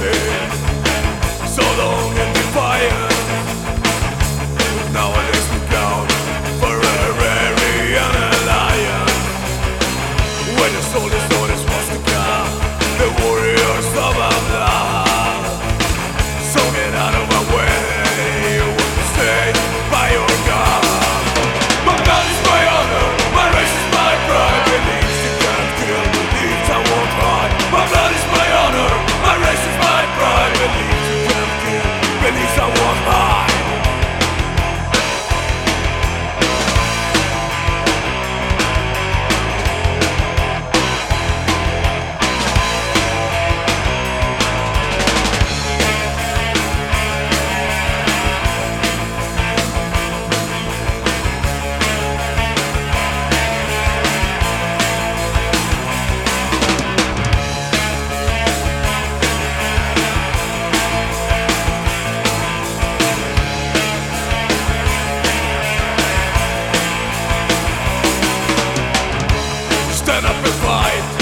baby. Feliz up and fight.